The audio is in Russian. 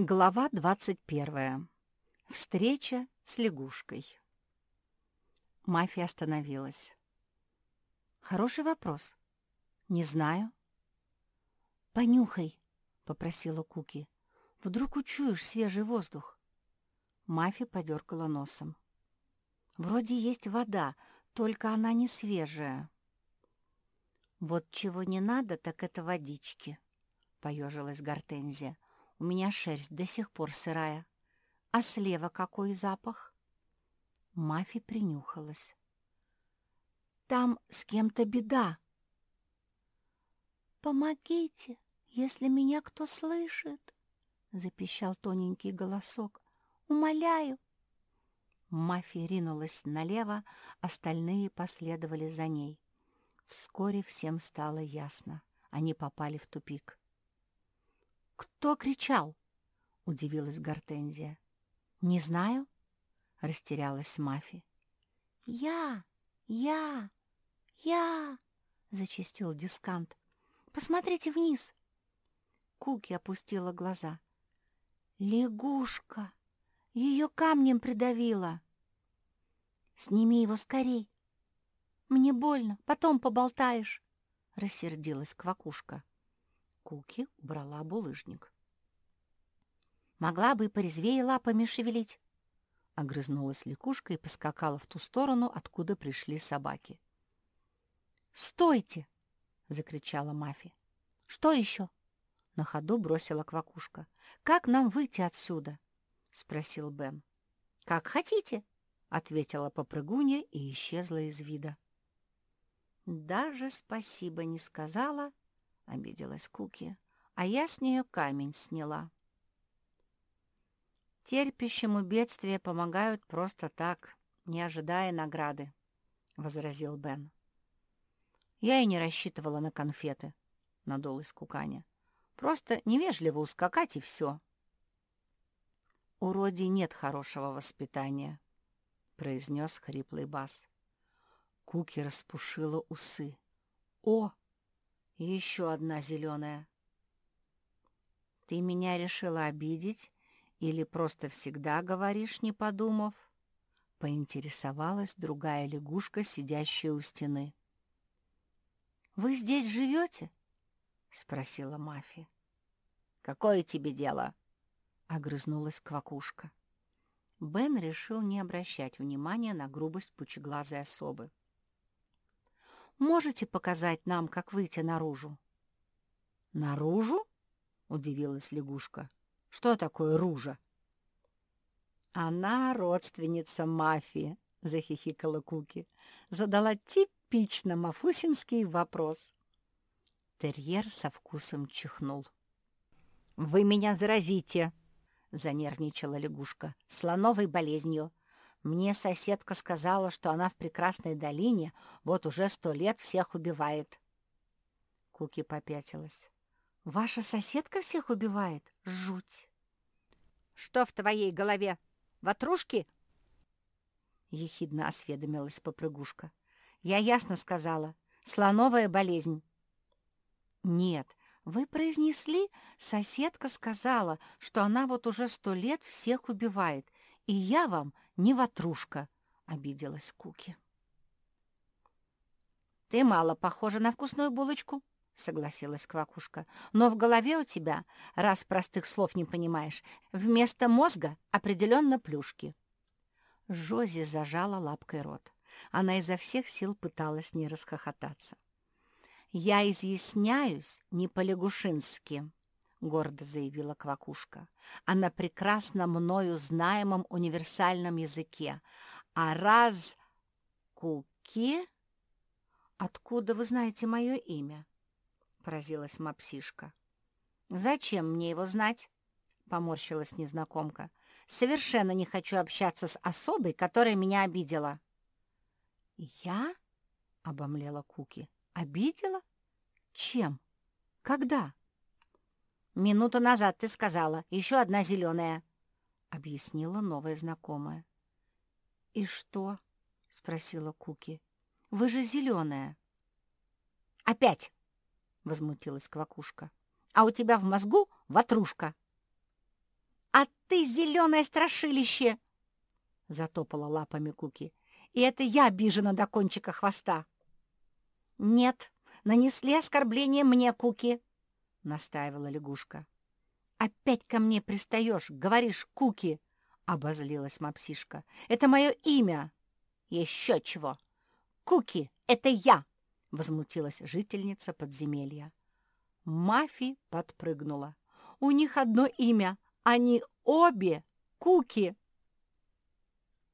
Глава 21. Встреча с лягушкой. Мафия остановилась. Хороший вопрос. Не знаю. Понюхай, попросила Куки. Вдруг учуешь свежий воздух. Мафия подергала носом. Вроде есть вода, только она не свежая. Вот чего не надо, так это водички, поежилась Гортензия. У меня шерсть до сих пор сырая. А слева какой запах? Мафи принюхалась. Там с кем-то беда. «Помогите, если меня кто слышит!» — запищал тоненький голосок. «Умоляю!» Мафия ринулась налево, остальные последовали за ней. Вскоре всем стало ясно. Они попали в тупик. «Кто кричал?» — удивилась Гортензия. «Не знаю», — растерялась Мафи. «Я! Я! Я!» — зачистил дискант. «Посмотрите вниз!» Куки опустила глаза. «Лягушка! Ее камнем придавило!» «Сними его скорей!» «Мне больно, потом поболтаешь!» — рассердилась Квакушка. Куки убрала булыжник. «Могла бы и порезвее лапами шевелить!» Огрызнулась лягушка и поскакала в ту сторону, откуда пришли собаки. «Стойте!» — закричала Мафи. «Что еще?» — на ходу бросила Квакушка. «Как нам выйти отсюда?» — спросил Бен. «Как хотите!» — ответила попрыгунья и исчезла из вида. Даже спасибо не сказала, — обиделась Куки, — а я с нее камень сняла. Терпящему бедствие помогают просто так, не ожидая награды, — возразил Бен. Я и не рассчитывала на конфеты, — надулась Куканя. Просто невежливо ускакать и все. У Роди нет хорошего воспитания, — произнес хриплый бас. Куки распушила усы. О, и еще одна зеленая. «Ты меня решила обидеть или просто всегда говоришь, не подумав?» — поинтересовалась другая лягушка, сидящая у стены. «Вы здесь живете?» — спросила Мафи. «Какое тебе дело?» — огрызнулась Квакушка. Бен решил не обращать внимания на грубость пучеглазой особы. Можете показать нам, как выйти наружу?» «Наружу?» — удивилась лягушка. «Что такое ружа?» «Она родственница мафии», — захихикала Куки. Задала типично мафусинский вопрос. Терьер со вкусом чихнул. «Вы меня заразите!» — занервничала лягушка. «Слоновой болезнью. Мне соседка сказала, что она в прекрасной долине вот уже сто лет всех убивает. Куки попятилась. «Ваша соседка всех убивает? Жуть!» «Что в твоей голове? Ватрушки?» Ехидно осведомилась попрыгушка. «Я ясно сказала. Слоновая болезнь». «Нет, вы произнесли, соседка сказала, что она вот уже сто лет всех убивает, и я вам не ватрушка», — обиделась Куки. «Ты мало похожа на вкусную булочку», — согласилась Квакушка. «Но в голове у тебя, раз простых слов не понимаешь, вместо мозга определенно плюшки». Жози зажала лапкой рот. Она изо всех сил пыталась не расхохотаться. «Я изъясняюсь не по-лягушински», — гордо заявила Квакушка, — «а на прекрасно мною знаемом универсальном языке. А раз Куки...» «Откуда вы знаете мое имя?» — поразилась мапсишка. «Зачем мне его знать?» — поморщилась незнакомка. «Совершенно не хочу общаться с особой, которая меня обидела». «Я?» — обомлела Куки. «Обидела? Чем? Когда?» «Минуту назад ты сказала, еще одна зеленая», — объяснила новая знакомая. «И что?» — спросила Куки. «Вы же зеленая». «Опять!» — возмутилась Квакушка. «А у тебя в мозгу ватрушка». А ты зеленое страшилище!» Затопала лапами Куки. «И это я обижена до кончика хвоста!» «Нет, нанесли оскорбление мне, Куки!» — настаивала лягушка. «Опять ко мне пристаешь, говоришь Куки!» — обозлилась мапсишка. «Это мое имя!» «Еще чего!» «Куки, это я!» — возмутилась жительница подземелья. Мафи подпрыгнула. «У них одно имя, они обе Куки!»